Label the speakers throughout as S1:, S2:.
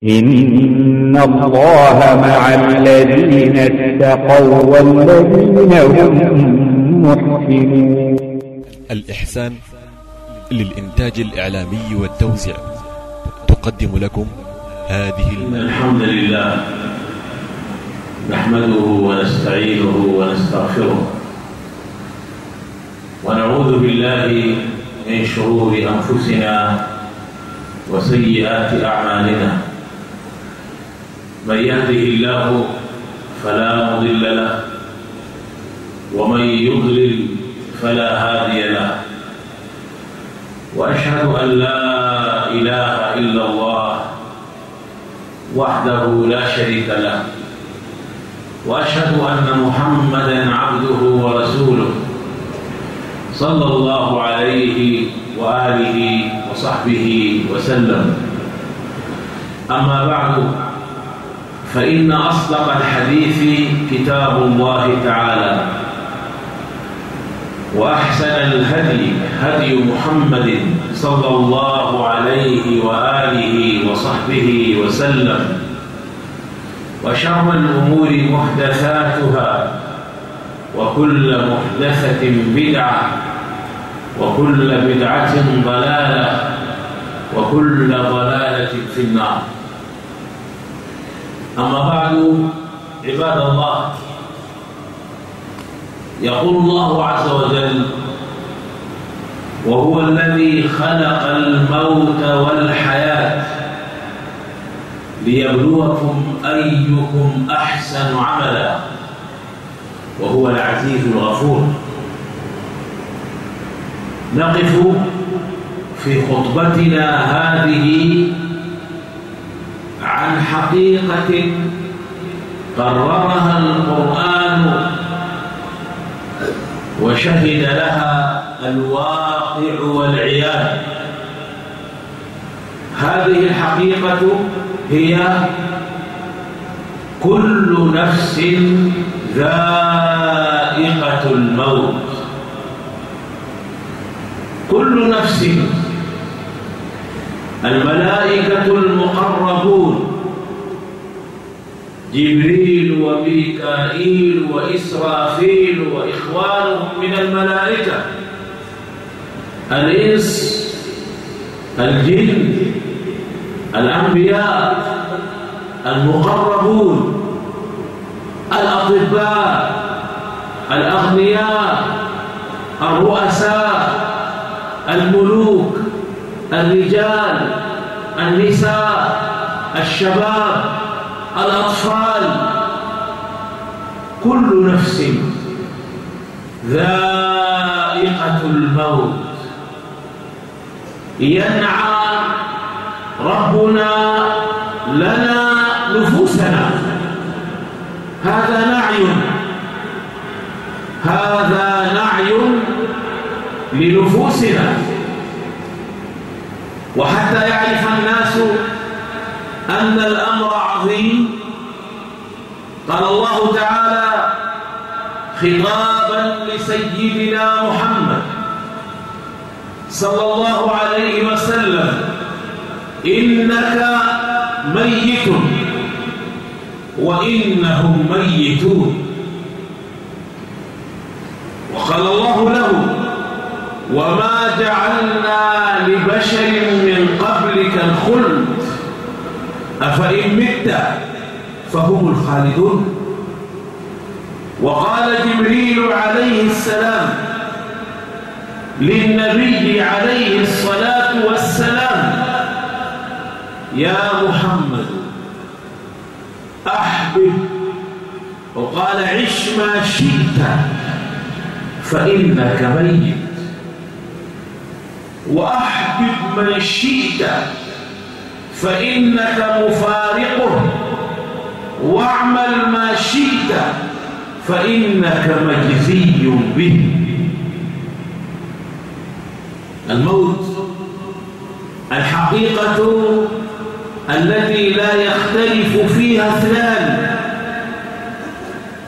S1: إن الله مع الذين اتقوا والذين هم محسنون
S2: الإحسان للإنتاج الإعلامي والتوزيع. تقدم لكم هذه
S3: الحمد لله نحمده ونستعينه ونستغفره ونعوذ بالله من شرور أنفسنا وسيئات أعمالنا. من يهده الله فلا مضل له ومن يضلل فلا هادي له. وأشهد أن لا إله إلا الله وحده لا شريك له وأشهد أن محمدا عبده ورسوله صلى الله عليه وآله وصحبه وسلم. أما بعد فإن أصدق الحديث كتاب الله تعالى وأحسن الهدي هدي محمد صلى الله عليه وآله وصحبه وسلم وشر الأمور محدثاتها وكل محدثة بدعة وكل بدعة ضلالة وكل ضلالة في النار أما بعد عباد الله يقول الله عز وجل وهو الذي خلق الموت والحياة ليبلوكم أيكم أحسن عملا وهو العزيز الغفور. نقف في خطبتنا هذه عن حقيقة قررها القرآن وشهد لها الواقع والعيان. هذه الحقيقة هي كل نفس ذائقة الموت. كل نفس. الملائكة المقربون. جبريل وميكائيل وإسرافيل وإخوانهم من الملائكة. الإنس الجن الأنبياء المقربون الأطباء الأغنياء الرؤساء الملوك الرجال النساء الشباب. الأطفال كل نفس ذائقة الموت ينعى ربنا لنا نفوسنا. هذا نعي. هذا نعي لنفوسنا. وحتى يعرف الناس أن الأمر عظيم. قال الله تعالى خطابا لسيدنا محمد صلى الله عليه وسلم إنك ميت وإنهم ميتون. وقال الله له وما جعلنا لبشر من قبلك الخلد أفإن مت؟ فهم الخالدون. وقال جبريل عليه السلام للنبي عليه الصلاة والسلام يا محمد أحبب. وقال عش ما شئت فإنك ميت. وأحبب من شئت فإنك مفارقه. واعمل ما شئت فإنك مجزي به. الموت الحقيقة التي لا يختلف فيها اثنان.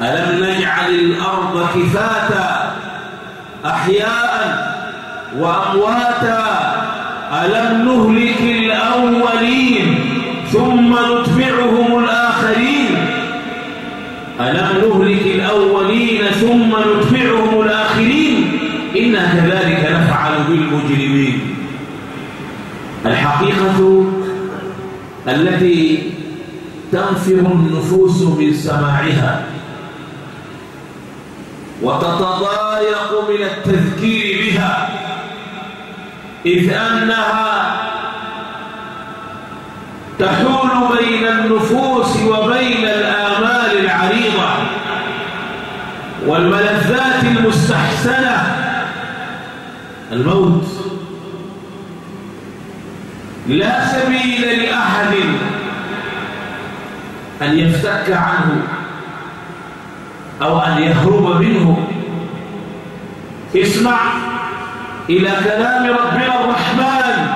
S3: ألم نجعل الأرض كفاتا أحياء وأمواتا؟ ألم نهلك الأولين ثم نتبعهم ألم نهلك الأولين ثم نتبعهم الآخرين؟ إنا كذلك نفعل بالمجرمين. الحقيقة التي تنفر النفوس من سماعها وتتضايق من التذكير بها إذ أنها تحول بين النفوس وبين والملذات المستحسنة. الموت. لا سبيل لأحد أن يفتك عنه أو أن يهرب منه. اسمع إلى كلام ربنا الرحمن.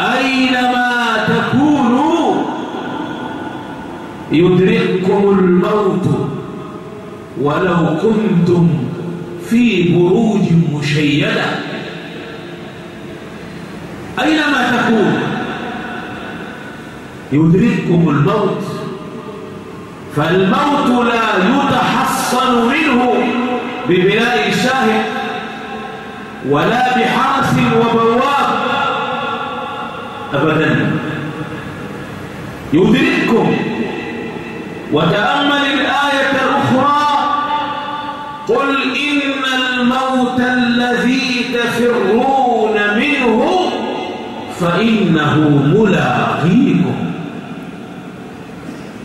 S3: أينما تكونوا يدرككم الموت. ولو كنتم في بروج مشيدة. أينما تكونوا يدرككم الموت فالموت لا يتحصن منه ببناء الشاهد ولا بحرس وبواب أبدا. يدرككم وتأمل قل إن الموت الذي تفرون منه فإنه ملاقيكم.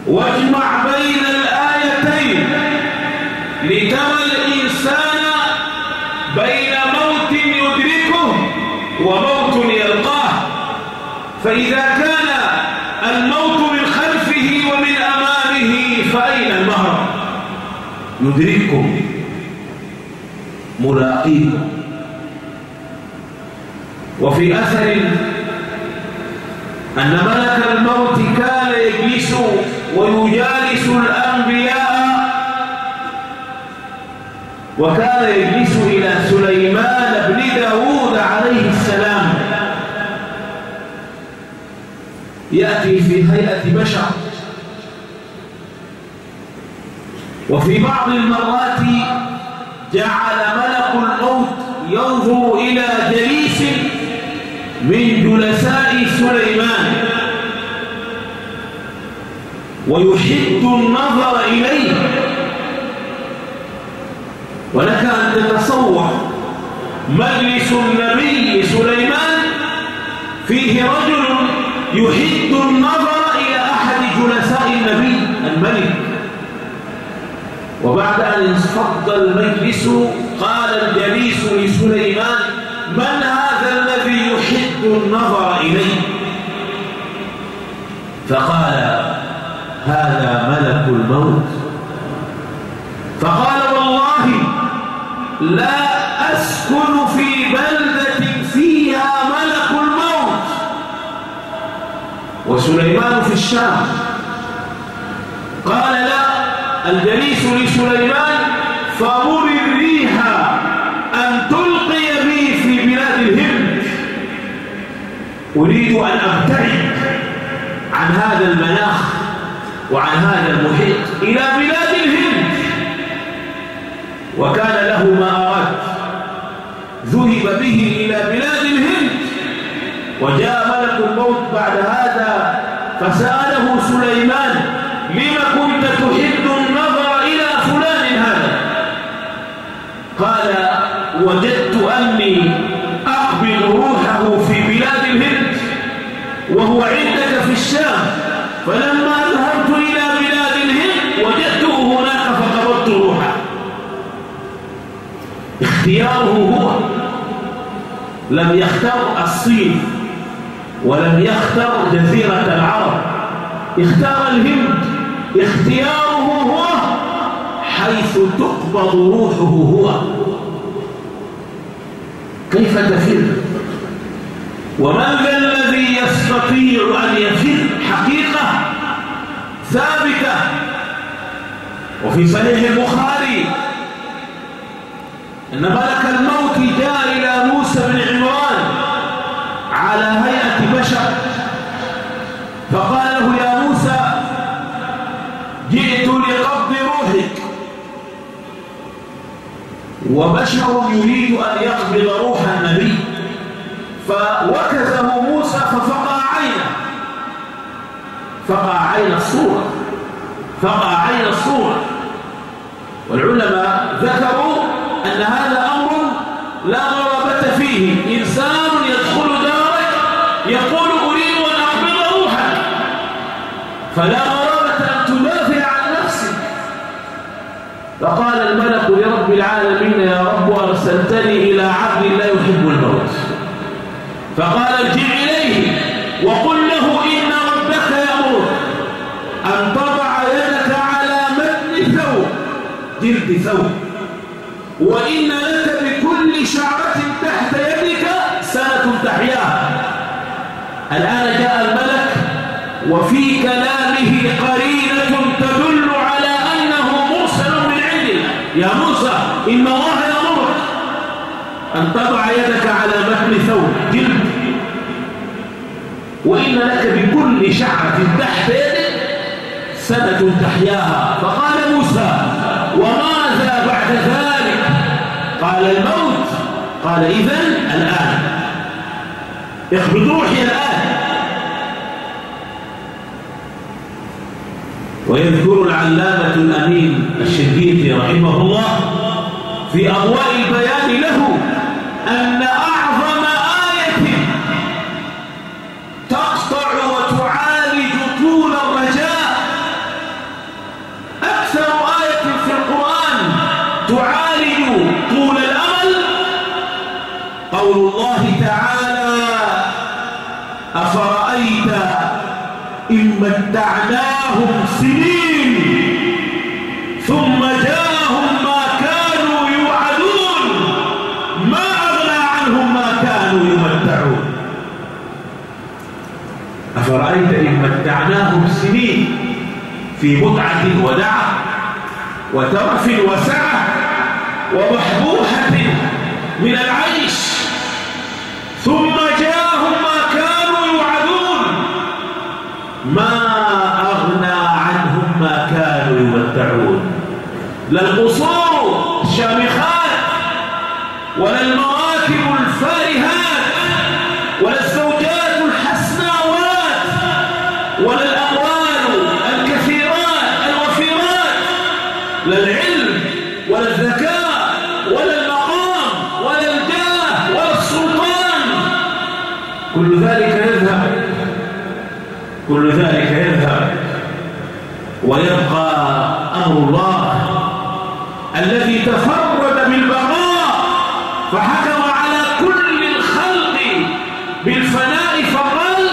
S3: واجمع بين الآيتين. لترى الإنسان بين موت يدركه وموت يلقاه. فإذا كان الموت من خلفه ومن أمامه فأين المهرب يدرككم ملاقيكم وفي أثر أن ملك الموت كان يجلس ويجالس الأنبياء وكان يجلس إلى سليمان بن داود عليه السلام. يأتي في هيئة بشر. وفي بعض المرات جعل ملك الموت ينظر إلى جليس من جلساء سليمان. ويحد النظر إليه. ولك أن تتصور مجلس النبي سليمان فيه رجل يحد النظر إلى أحد جلساء النبي الملك. وبعد أن انصفض المجلس قال الجليس لسليمان من هذا الذي يحد النظر إليه؟ فقال هذا ملك الموت. فقال والله لا أسكن في بلدة فيها ملك الموت. وسليمان في الشام قال لا الجليس لسليمان فمر الريح أن تلقي بي في بلاد الهند. أريد أن أبتعد عن هذا المناخ وعن هذا المحيط إلى بلاد الهند. وكان له ما أراد. ذهب به إلى بلاد الهند. وجاء ملك الموت بعد هذا فسأله سليمان لم كنت تحب وهو عندك في الشام. فلما ذهبت إلى بلاد الهند وجدته هناك فقبضت روحه. اختياره هو لم يختار الصين ولم يختار جزيرة العرب. اختار الهند. اختياره هو حيث تقبض روحه هو. كيف تفر ومن ذا يستطيع أن يفر حقيقة ثابتة. وفي صحيح البخاري أن ملك الموت جاء إلى موسى بن عمران على هيئة بشر. فقال له يا موسى جئت لقبض روحك. وبشر يريد أن يقبض روح النبي. فوكزه موسى ففقد فقع عين الصورة. فقع عين الصورة. والعلماء ذكروا أن هذا أمر لا غرابة فيه. إنسان يدخل دارك يقول أريد أن أقبض روحا. فلا غرابة أن تدافع عن نفسك. فقال الملك لرب العالمين يا رب أرسلتني إلى عبد لا يحب الموت. فقال ارجع ثوب. وإن لك بكل شعرة تحت يدك سنة تحياها. الآن جاء الملك وفي كلامه قرينة تدل على أنه مرسل من عنده يا موسى إن الله يأمرك أن تضع يدك على متن ثوب. جلد. وإن لك بكل شعرة تحت يدك سنة تحياها. فقال موسى وماذا بعد ذلك؟ قال الموت. قال إذن الآن. اخبط روحي الآن. ويذكر العلامة الأمين الشديد رحمه الله في أضواء البيان له إن متعناهم سنين ثم جاءهم ما كانوا يوعدون. ما أغنى عنهم ما كانوا يمتعون. أفرأيت إن متعناهم سنين في متعة ودعة وترف وسعة ومحبوحة من العيش. لا القصور الشامخات ولا المراكب الفارهات ولا الزوجات الحسناوات ولا الأموال الكثيرات الوفيرات لا العلم ولا الذكاء ولا المقام ولا الجاه ولا السلطان. كل ذلك يذهب كل ذلك يذهب ويبقى أمر الله تفرد بالبقاء فحكم على كل الخلق بالفناء فقال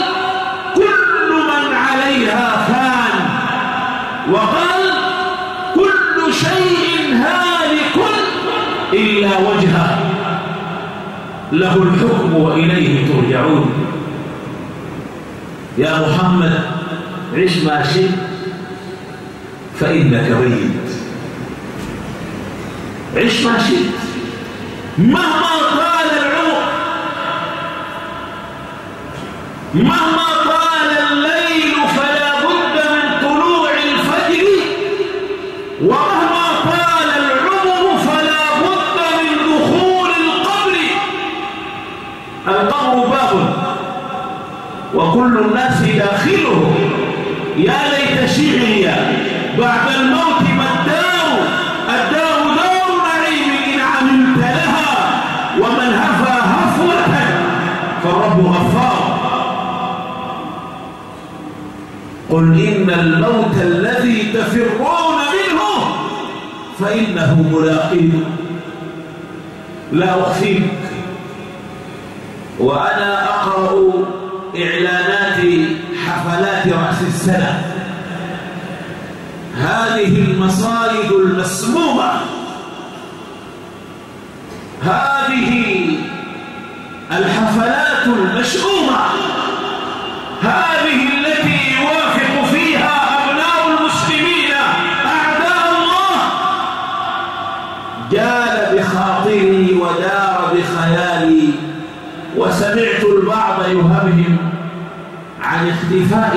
S3: كل من عليها فان وقال كل شيء هالك إلا وجهه له الحكم وإليه ترجعون. يا محمد عش ما شئت فإنك ميت عش ما شئت مهما طال العمر مهما طال الليل فلا بد من طلوع الفجر ومهما طال العمر فلا بد من دخول القبر. القبر باب وكل الناس داخله. يا ليت شعري بعد الموت الذي تفرون منه فإنه ملاقيكم لا أخفيك وأنا أقرأ إعلانات حفلات رأس السنة. هذه المصائد المسمومة. هذه الحفلات المشؤومة هذه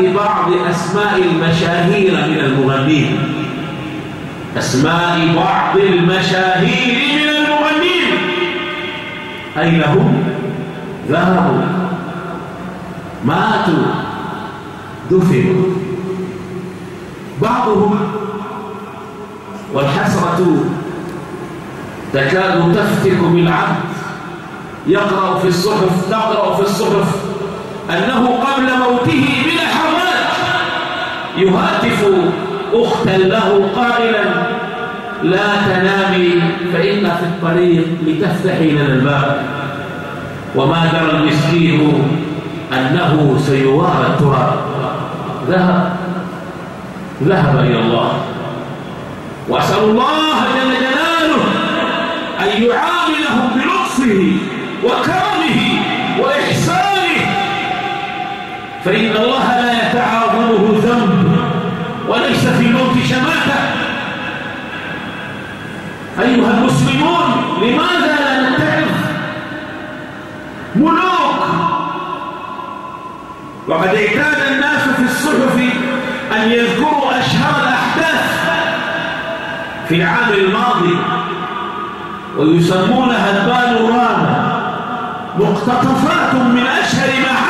S3: بعض أسماء المشاهير من المغنين أسماء بعض المشاهير من المغنين أين هم؟ ذهبوا. ماتوا. دفنوا. بعضهم والحسرة تكاد تفتك بالعبد يقرأ في الصحف تقرأ في الصحف أنه قبل موته يهاتف أختا له قائلا لا تنامي فإن في الطريق لتفتحي لنا الباب. وما درى المسكين أنه سيوارى التراب. ذهب ذهب إلى الله. وأسأل الله جل جلاله أن يعاملهم بلطفه وكرمه وإحسانه. فإن الله لا يتعاظمه ذنب. وليس في الموت شماتة. أيها المسلمون لماذا لا نتعظ؟ ملوك. وقد اعتاد الناس في الصحف أن يذكروا أشهر الأحداث في العام الماضي ويسمونها البانوراما مقتطفات من أشهر ما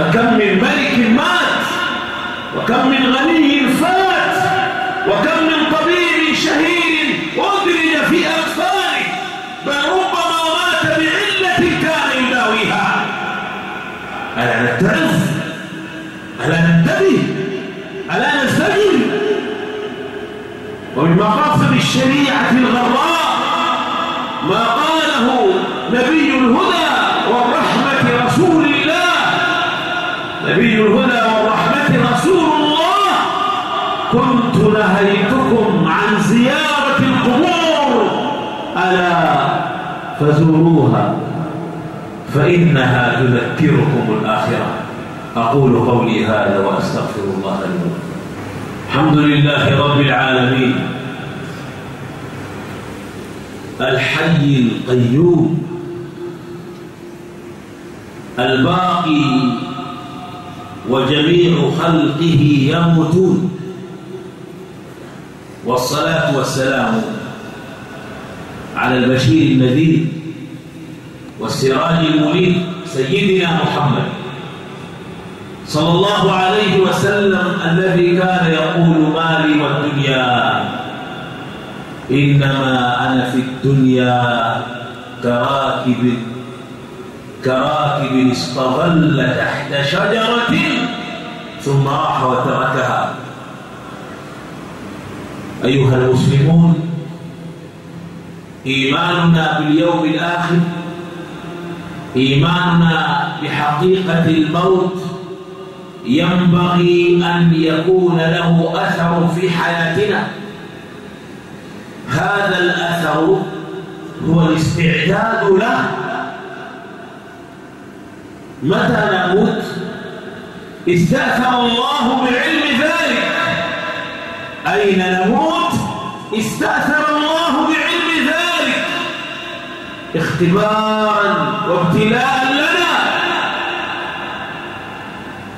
S3: فكم من ملك مات وكم من غني فات وكم من طبيب شهير أدرج في أطفاله بل ربما مات بعلة كان يداويها. ألا نتعظ؟ ألا ننتبه؟ ألا نستجب ومن مقاصد الشريعة الغراء ما قاله نبي الهدى والرحمة نبي الهدى والرحمة رسول الله. كنت نهيتكم عن زيارة القبور. ألا فزوروها فإنها تذكركم الآخرة. أقول قولي هذا وأستغفر الله لي الحمد لله رب العالمين. الحي القيوم. الباقي وجميع خلقه يموتون. والصلاة والسلام على البشير النذير والسراج المنير سيدنا محمد صلى الله عليه وسلم الذي كان يقول مالي والدنيا إنما أنا في الدنيا كراكب كراكب استظل تحت شجرة ثم راح وتركها. أيها المسلمون إيماننا باليوم الآخر إيماننا بحقيقة الموت ينبغي أن يكون له أثر في حياتنا. هذا الأثر هو الاستعداد له متى نموت؟ استأثر الله بعلم ذلك. أين نموت؟ استأثر الله بعلم ذلك. اختبارا وابتلاء لنا.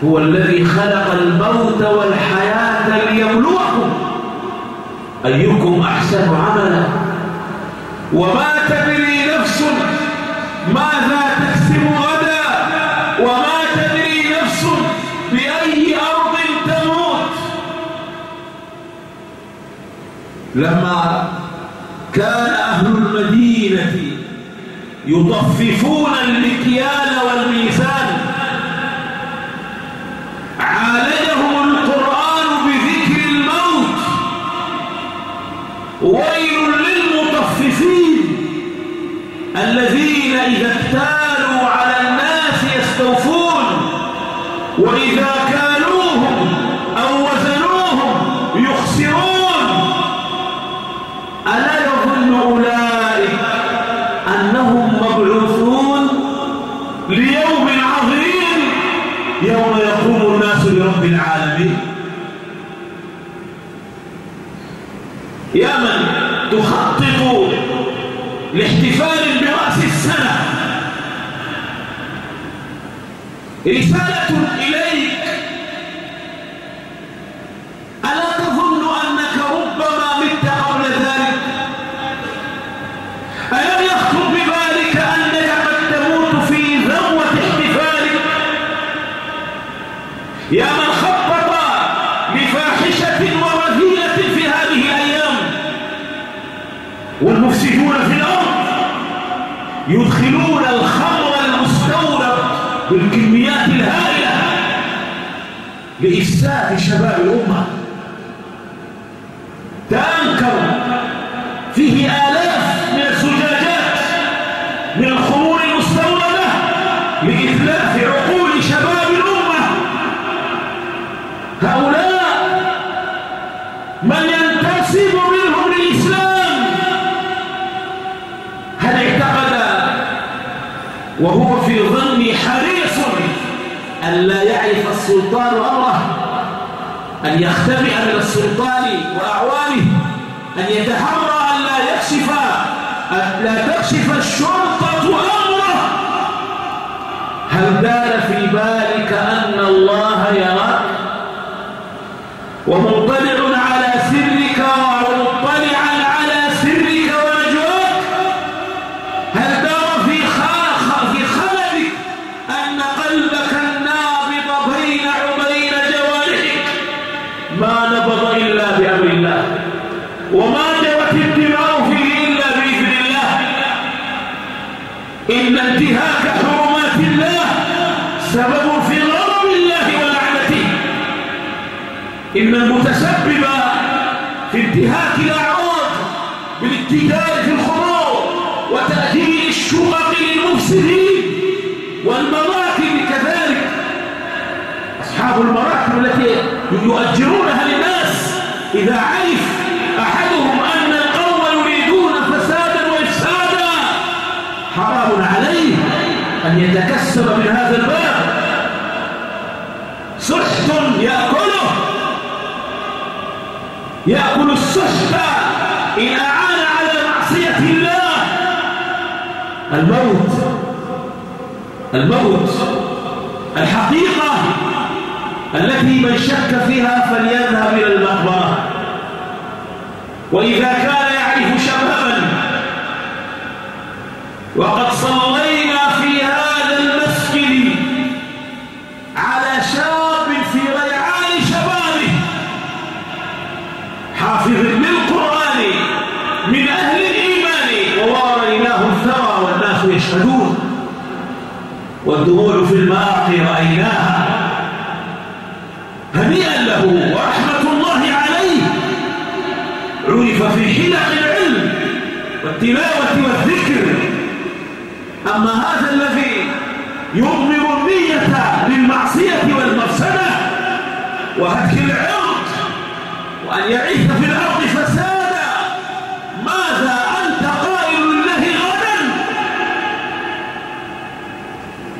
S3: هو الذي خلق الموت والحياة ليبلوكم. أيكم أحسن عملا؟ وما تدري نفس ماذا تكسب غدا وما تدري نفس بأي أرض تموت. لما كان أهل المدينة يطففون المكيال والميزان عالجهم القرآن بذكر الموت. ويل للمطففين الذين إذا العالمين يا من تخطط لاحتفال برأس السنة. رسالة إليك والمفسدون في الأرض. يدخلون الخمر المستورد بالكميات الهائلة لإفساد شباب الأمة. تنكر فيه آلاف من الزجاجات من الخمور المستوردة لإثلاث عقول شباب الأمة. هؤلاء أن لا يعرف السلطان أمره أن يختبئ من السلطان وأعوانه أن يتحرى أن لا يكشف أن لا تكشف الشرطة أمره. هل دار في بالك أن الله يراك؟ ومطلع الشقق للمفسدين والمراكب كذلك. أصحاب المراكب التي يؤجرونها للناس إذا عرف أحدهم أن القوم يريدون فسادا وإفسادا حرام عليه أن يتكسب من هذا الباب. سحت يأكله. يأكل السحت إن أعان على معصية الله. الموت الموت الحقيقة التي من شك فيها فليذهب إلى المقبرة وإذا كان يعرف شبابا وقد صلينا يشهدون والدموع في الماء رأيناها. هنيئا له ورحمة الله عليه. عرف في حلق العلم والتلاوة والذكر. أما هذا الذي يضمر النية للمعصية والمفسدة وهتك العرض وأن يعيث في الأرض.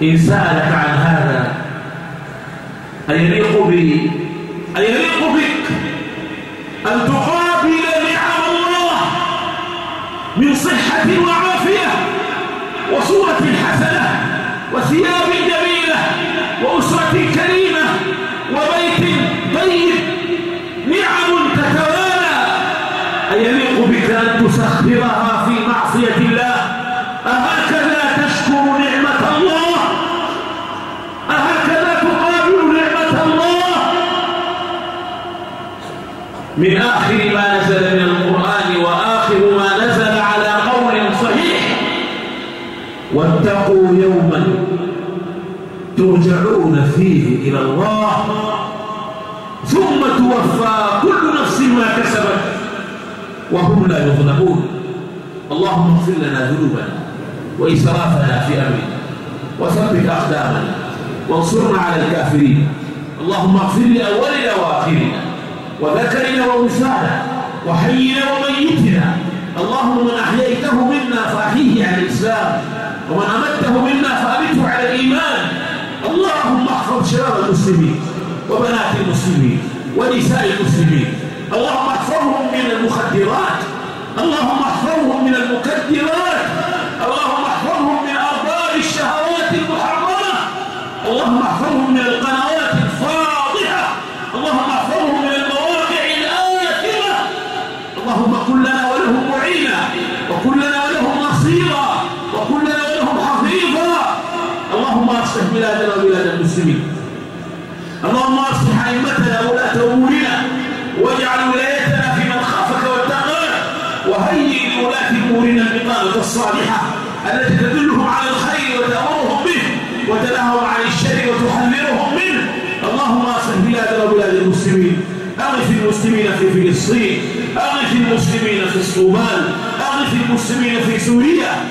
S3: إن سألك عن هذا أيليق بي أيليق بك أن تقابل نعم الله من صحة وعافية وصورة حسنة وثياب جميلة وأسرة كريمة وبيت طيب. نعم تتوالى. أيليق بك أن تسخرها في معصية الله. من آخر ما نزل من القرآن وآخر ما نزل على قول صحيح. واتقوا يوما ترجعون فيه إلى الله. ثم توفى كل نفس ما كسبت وهم لا يظلمون. اللهم اغفر لنا ذنوبنا وإسرافنا في أمرنا وثبت أقدامنا وانصرنا على الكافرين. اللهم اغفر لأولنا وآخرنا. وذكرنا وأنثانا وحينا وميتنا. اللهم من أحييته منا فأحيه على الإسلام ومن أمته منا فأمته على الإيمان. اللهم احفظ شباب المسلمين وبنات المسلمين ونساء المسلمين. اللهم احفظهم من المخدرات. اللهم اصلح بلادنا وبلاد المسلمين. اللهم أئمتنا ولاة أمورنا واجعل ولايتنا في من خافك واتقاك وهيئ لولاة أمورنا البطانة الصالحة التي تدلهم على الخير وتأمرهم به وتنههم عن الشر وتحذرهم منه. اللهم اصلح بلادنا وبلاد المسلمين. أغث المسلمين في فلسطين. أغث المسلمين في الصومال. أغث المسلمين في سوريا.